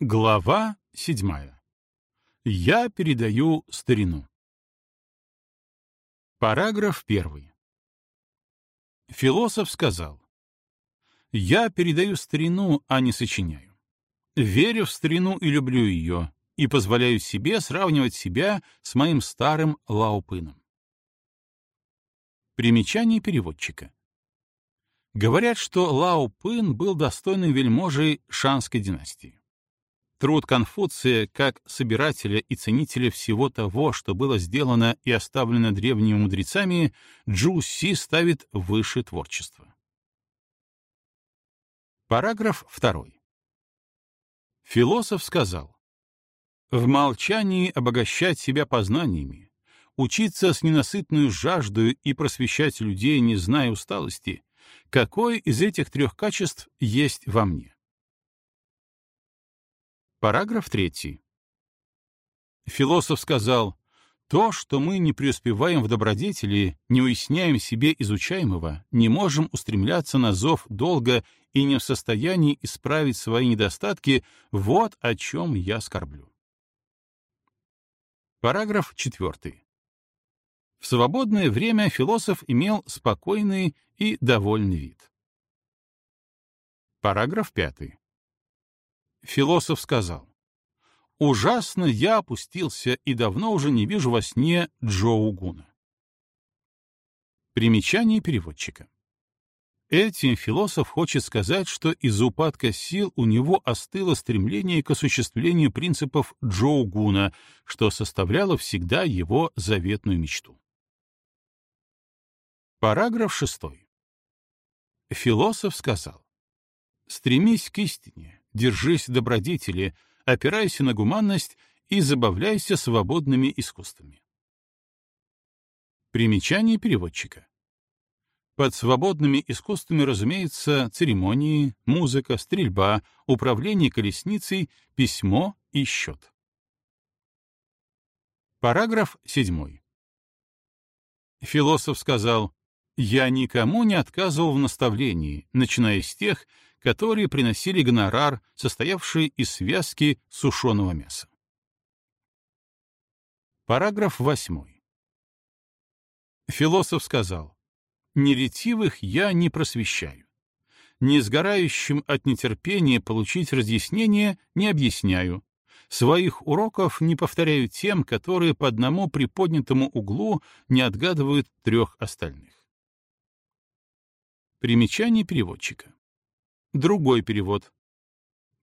Глава седьмая. Я передаю старину. Параграф первый. Философ сказал, «Я передаю старину, а не сочиняю. Верю в старину и люблю ее, и позволяю себе сравнивать себя с моим старым Лаупыном». Примечание переводчика. Говорят, что Лао Пын был достойным вельможей Шанской династии. Труд Конфуция, как собирателя и ценителя всего того, что было сделано и оставлено древними мудрецами, Джу Си ставит выше творчества. Параграф 2. Философ сказал, «В молчании обогащать себя познаниями, учиться с ненасытную жаждою и просвещать людей, не зная усталости, какое из этих трех качеств есть во мне?» Параграф 3. Философ сказал, то, что мы не преуспеваем в добродетели, не уясняем себе изучаемого, не можем устремляться на зов долго и не в состоянии исправить свои недостатки, вот о чем я скорблю. Параграф 4. В свободное время философ имел спокойный и довольный вид. Параграф 5. Философ сказал, «Ужасно я опустился и давно уже не вижу во сне Джоу Гуна». Примечание переводчика. Этим философ хочет сказать, что из упадка сил у него остыло стремление к осуществлению принципов Джоу Гуна, что составляло всегда его заветную мечту. Параграф 6. Философ сказал, «Стремись к истине, держись добродетели, опирайся на гуманность и забавляйся свободными искусствами. Примечание переводчика. Под свободными искусствами, разумеется, церемонии, музыка, стрельба, управление колесницей, письмо и счет. Параграф 7. Философ сказал, «Я никому не отказывал в наставлении, начиная с тех, которые приносили гонорар, состоявший из связки сушеного мяса. Параграф 8. Философ сказал, «Неретивых я не просвещаю. Не сгорающим от нетерпения получить разъяснение не объясняю. Своих уроков не повторяю тем, которые по одному приподнятому углу не отгадывают трех остальных. Примечание переводчика другой перевод,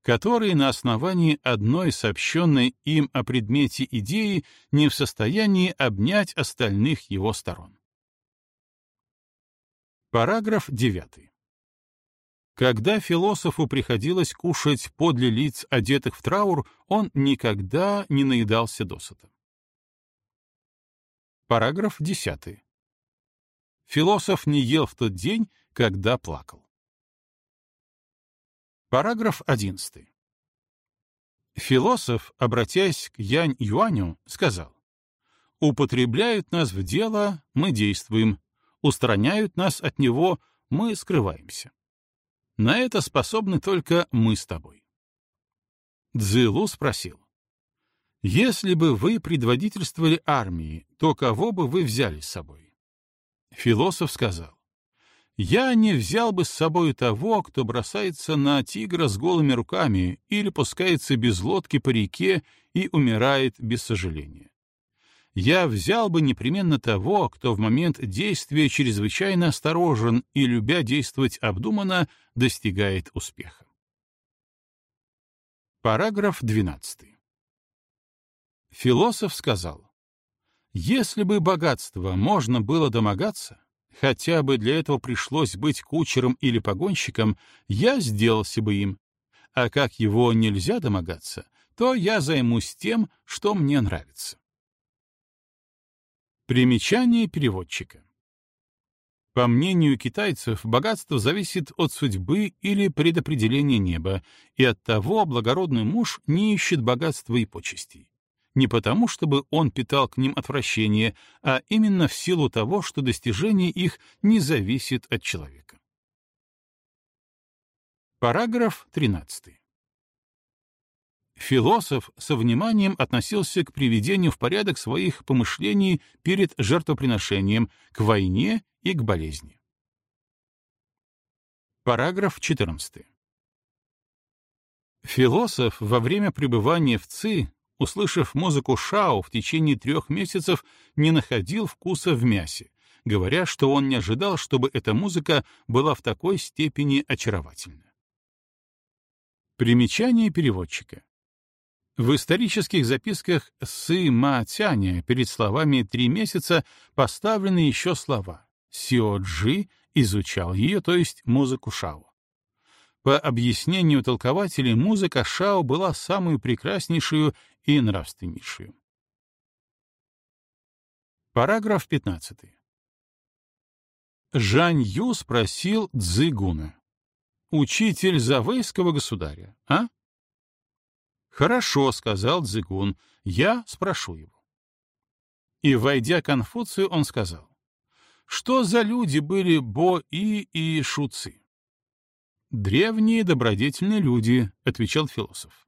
который на основании одной сообщенной им о предмете идеи не в состоянии обнять остальных его сторон. Параграф 9. Когда философу приходилось кушать подле лиц, одетых в траур, он никогда не наедался досыта. Параграф 10. Философ не ел в тот день, когда плакал. Параграф 11. Философ, обратясь к Янь Юаню, сказал, «Употребляют нас в дело, мы действуем, устраняют нас от него, мы скрываемся. На это способны только мы с тобой». Цзилу спросил, «Если бы вы предводительствовали армией, то кого бы вы взяли с собой?» Философ сказал, я не взял бы с собой того, кто бросается на тигра с голыми руками или пускается без лодки по реке и умирает без сожаления. Я взял бы непременно того, кто в момент действия чрезвычайно осторожен и, любя действовать обдуманно, достигает успеха. Параграф 12. Философ сказал, «Если бы богатство можно было домогаться, хотя бы для этого пришлось быть кучером или погонщиком, я сделался бы им. А как его нельзя домогаться, то я займусь тем, что мне нравится. Примечание переводчика. По мнению китайцев, богатство зависит от судьбы или предопределения неба, и от того благородный муж не ищет богатства и почестей не потому, чтобы он питал к ним отвращение, а именно в силу того, что достижение их не зависит от человека. Параграф 13. Философ со вниманием относился к приведению в порядок своих помышлений перед жертвоприношением, к войне и к болезни. Параграф 14. Философ во время пребывания в ЦИ, услышав музыку Шао в течение трех месяцев, не находил вкуса в мясе, говоря, что он не ожидал, чтобы эта музыка была в такой степени очаровательна. Примечание переводчика. В исторических записках Сы Ма Цяня перед словами «три месяца» поставлены еще слова «Сио Джи изучал ее, то есть музыку Шао. По объяснению толкователей, музыка Шао была самую прекраснейшую и нравственнейшую. Параграф 15. Жань Ю спросил Цзыгуна. «Учитель Завейского государя, а?» «Хорошо», — сказал Цзыгун, — «я спрошу его». И, войдя к Конфуцию, он сказал, что за люди были Бо-И и Шуцы? «Древние добродетельные люди», — отвечал философ.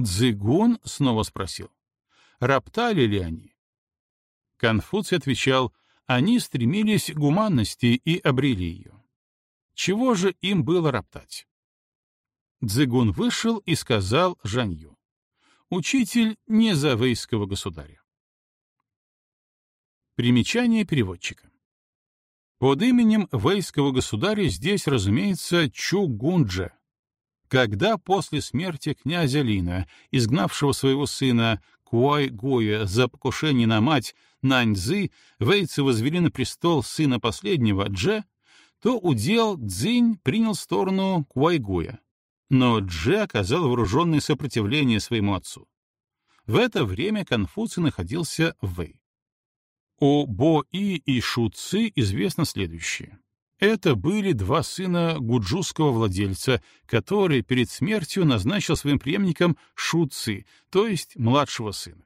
Цзыгун снова спросил, роптали ли они? Конфуций отвечал, они стремились к гуманности и обрели ее. Чего же им было роптать? Цзыгун вышел и сказал Жанью, «Учитель не завейского государя». Примечание переводчика. Под именем вейского государя здесь, разумеется, Чугунджа. Когда после смерти князя Лина, изгнавшего своего сына Куай-Гуя за покушение на мать Наньцзы, вейцы возвели на престол сына последнего, Дже, то удел Цзинь принял сторону Куай-Гуя. Но Дже оказал вооруженное сопротивление своему отцу. В это время Конфуций находился в Вэй. О Бо-И и Шу-Ци известно следующее. Это были два сына гуджузского владельца, который перед смертью назначил своим преемником Шу-Ци, то есть младшего сына.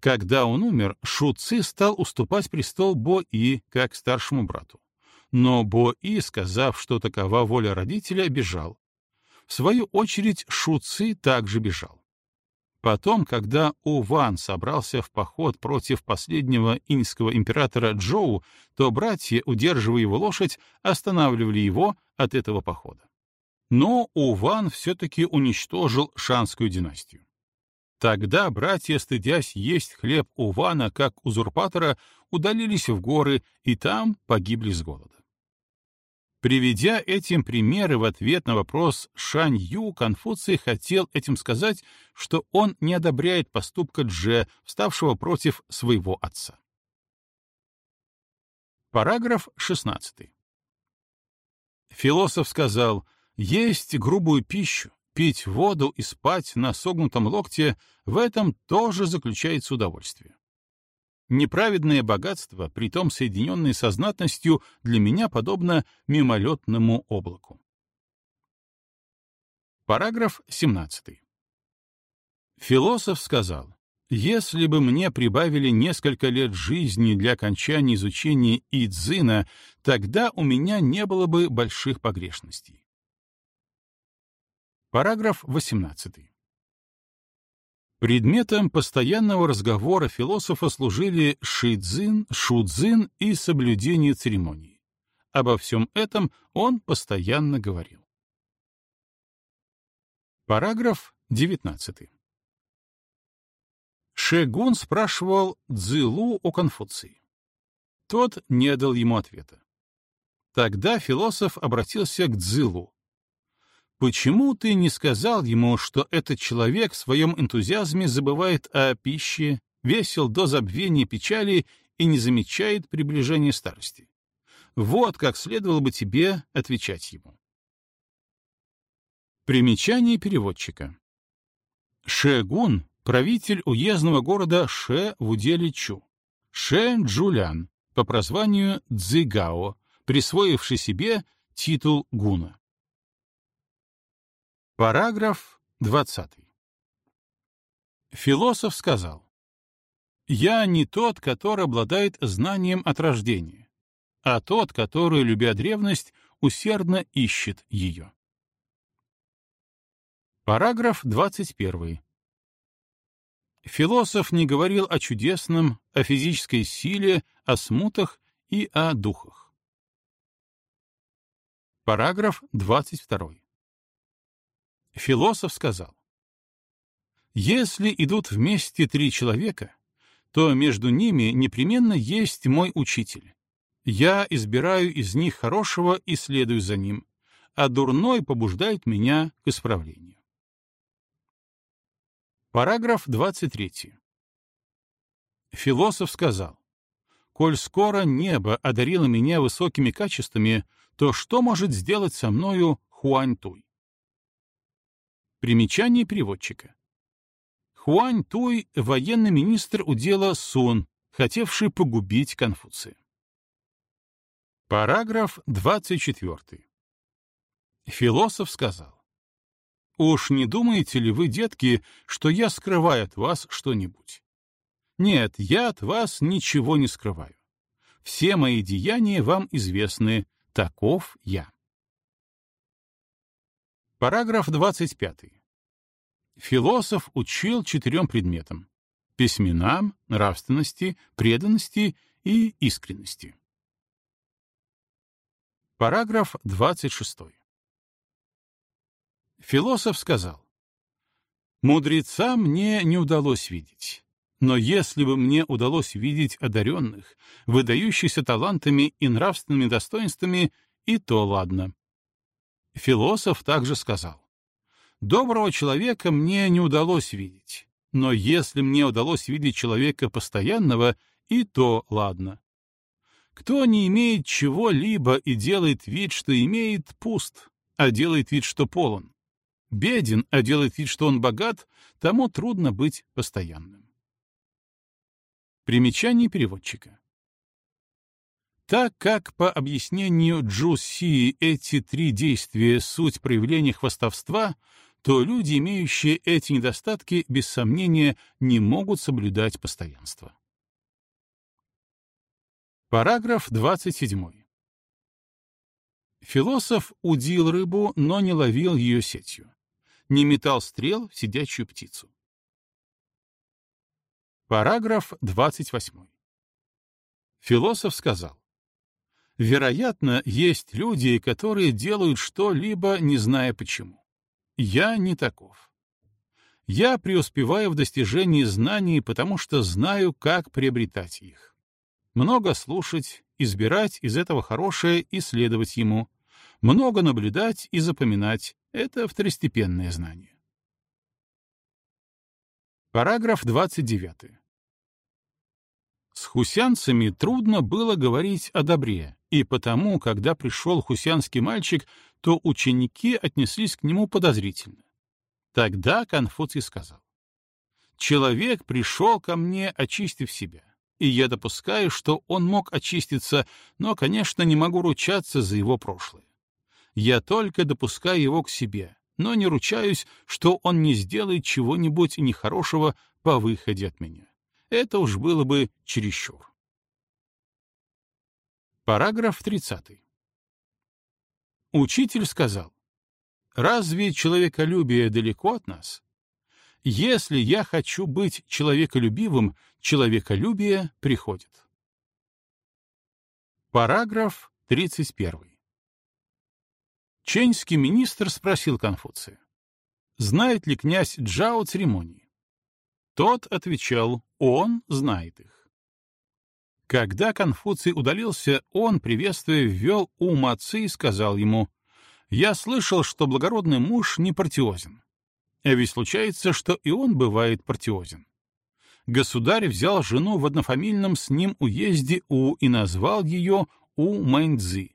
Когда он умер, Шу-Ци стал уступать престол Бо-И как старшему брату. Но Бо-И, сказав, что такова воля родителя, бежал. В свою очередь Шу-Ци также бежал. Потом, когда Уван собрался в поход против последнего иньского императора Джоу, то братья, удерживая его лошадь, останавливали его от этого похода. Но Уван все-таки уничтожил шанскую династию. Тогда братья, стыдясь есть хлеб Увана как узурпатора, удалились в горы и там погибли с голода. Приведя этим примеры в ответ на вопрос Шань Ю, Конфуций хотел этим сказать, что он не одобряет поступка Дже, вставшего против своего отца. Параграф 16. Философ сказал, есть грубую пищу, пить воду и спать на согнутом локте — в этом тоже заключается удовольствие. Неправедное богатство, притом соединенное со знатностью, для меня подобно мимолетному облаку. Параграф 17. Философ сказал, если бы мне прибавили несколько лет жизни для окончания изучения Идзина, тогда у меня не было бы больших погрешностей. Параграф 18. Предметом постоянного разговора философа служили шидзин, шудзин и соблюдение церемоний. Обо всем этом он постоянно говорил. Параграф 19. Шегун спрашивал Цзилу о Конфуции. Тот не дал ему ответа. Тогда философ обратился к Цзилу, Почему ты не сказал ему, что этот человек в своем энтузиазме забывает о пище, весел до забвения печали и не замечает приближения старости? Вот как следовало бы тебе отвечать ему. Примечание переводчика. Шегун — правитель уездного города Ше в уделе Чу. Ше Джулян, по прозванию Цзигао, присвоивший себе титул гуна. Параграф 20. Философ сказал, «Я не тот, который обладает знанием от рождения, а тот, который, любя древность, усердно ищет ее». Параграф 21. Философ не говорил о чудесном, о физической силе, о смутах и о духах. Параграф 22. Философ сказал, «Если идут вместе три человека, то между ними непременно есть мой учитель. Я избираю из них хорошего и следую за ним, а дурной побуждает меня к исправлению». Параграф 23. Философ сказал, «Коль скоро небо одарило меня высокими качествами, то что может сделать со мною Хуань-Туй?» Примечание переводчика. Хуань-Туй — военный министр удела Сун, хотевший погубить Конфуция. Параграф 24. Философ сказал, Уж не думаете ли вы, детки, что я скрываю от вас что-нибудь? Нет, я от вас ничего не скрываю. Все мои деяния вам известны, таков я. Параграф 25. Философ учил четырем предметам — письменам, нравственности, преданности и искренности. Параграф 26. Философ сказал, «Мудреца мне не удалось видеть, но если бы мне удалось видеть одаренных, выдающихся талантами и нравственными достоинствами, и то ладно». Философ также сказал, «Доброго человека мне не удалось видеть, но если мне удалось видеть человека постоянного, и то ладно». Кто не имеет чего-либо и делает вид, что имеет, пуст, а делает вид, что полон беден, а делает вид, что он богат, тому трудно быть постоянным. Примечание переводчика. Так как, по объяснению Джу Си, эти три действия — суть проявления хвастовства, то люди, имеющие эти недостатки, без сомнения, не могут соблюдать постоянство. Параграф 27. Философ удил рыбу, но не ловил ее сетью не метал стрел в сидячую птицу. Параграф 28. Философ сказал, «Вероятно, есть люди, которые делают что-либо, не зная почему. Я не таков. Я преуспеваю в достижении знаний, потому что знаю, как приобретать их. Много слушать, избирать из этого хорошее и следовать ему, много наблюдать и запоминать, это второстепенное знание. Параграф 29. С хусянцами трудно было говорить о добре, и потому, когда пришел хусянский мальчик, то ученики отнеслись к нему подозрительно. Тогда Конфуций сказал, «Человек пришел ко мне, очистив себя, и я допускаю, что он мог очиститься, но, конечно, не могу ручаться за его прошлое я только допускаю его к себе, но не ручаюсь, что он не сделает чего-нибудь нехорошего по выходе от меня. Это уж было бы чересчур. Параграф 30. Учитель сказал, «Разве человеколюбие далеко от нас? Если я хочу быть человеколюбивым, человеколюбие приходит». Параграф 31. Ченский министр спросил Конфуция, знает ли князь Джао церемонии. Тот отвечал, он знает их. Когда Конфуций удалился, он, приветствуя, ввел ум отцы и сказал ему, «Я слышал, что благородный муж не партиозен. А ведь случается, что и он бывает партиозен. Государь взял жену в однофамильном с ним уезде У и назвал ее У Мэньцзи,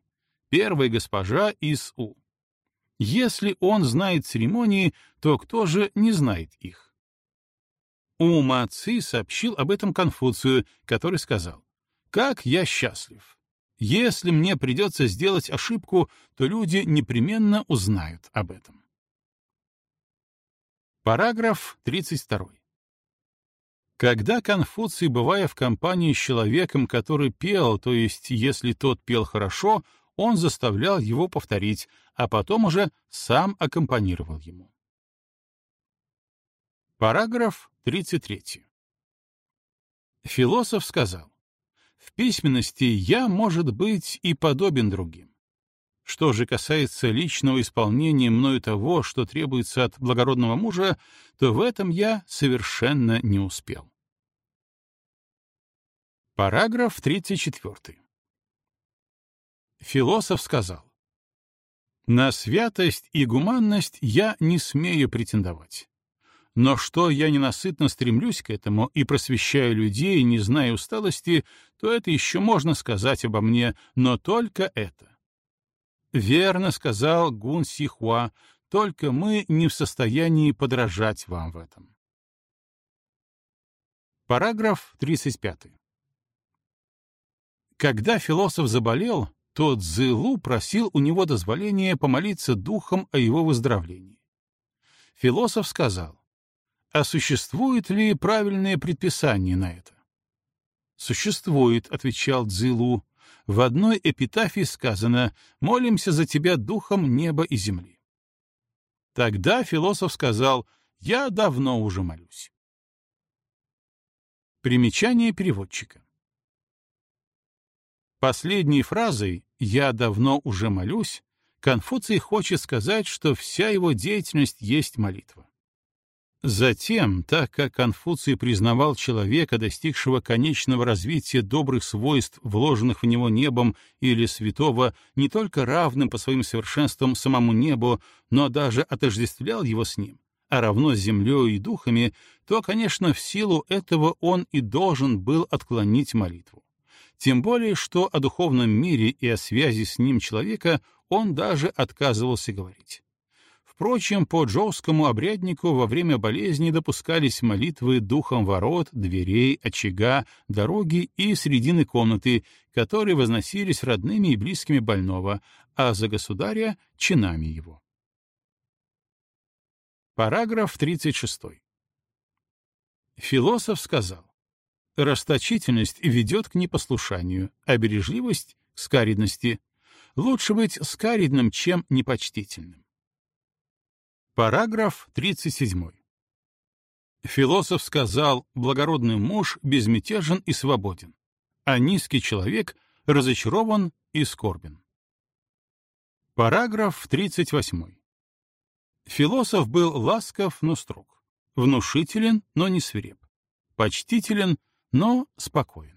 первая госпожа из У. Если он знает церемонии, то кто же не знает их? У Ма Ци сообщил об этом Конфуцию, который сказал, «Как я счастлив! Если мне придется сделать ошибку, то люди непременно узнают об этом». Параграф 32. Когда Конфуций, бывая в компании с человеком, который пел, то есть если тот пел хорошо, он заставлял его повторить, а потом уже сам аккомпанировал ему. Параграф 33. Философ сказал, «В письменности я, может быть, и подобен другим. Что же касается личного исполнения мною того, что требуется от благородного мужа, то в этом я совершенно не успел». Параграф 34. Философ сказал, «На святость и гуманность я не смею претендовать. Но что я ненасытно стремлюсь к этому и просвещаю людей, не зная усталости, то это еще можно сказать обо мне, но только это. Верно сказал Гун Сихуа, только мы не в состоянии подражать вам в этом. Параграф 35. Когда философ заболел, то Цзылу просил у него дозволения помолиться духом о его выздоровлении. Философ сказал, а существует ли правильное предписание на это? «Существует», — отвечал Дзилу. «В одной эпитафии сказано «Молимся за тебя духом неба и земли». Тогда философ сказал «Я давно уже молюсь». Примечание переводчика. Последней фразой «я давно уже молюсь» Конфуций хочет сказать, что вся его деятельность есть молитва. Затем, так как Конфуций признавал человека, достигшего конечного развития добрых свойств, вложенных в него небом или святого, не только равным по своим совершенствам самому небу, но даже отождествлял его с ним, а равно с землей и духами, то, конечно, в силу этого он и должен был отклонить молитву. Тем более, что о духовном мире и о связи с ним человека он даже отказывался говорить. Впрочем, по джоускому обряднику во время болезни допускались молитвы духом ворот, дверей, очага, дороги и средины комнаты, которые возносились родными и близкими больного, а за государя — чинами его. Параграф 36. Философ сказал, расточительность ведет к непослушанию, а бережливость — к скаридности. Лучше быть скаридным, чем непочтительным. Параграф 37. Философ сказал, благородный муж безмятежен и свободен, а низкий человек разочарован и скорбен. Параграф 38. Философ был ласков, но строг, внушителен, но не свиреп, почтителен, но спокоен.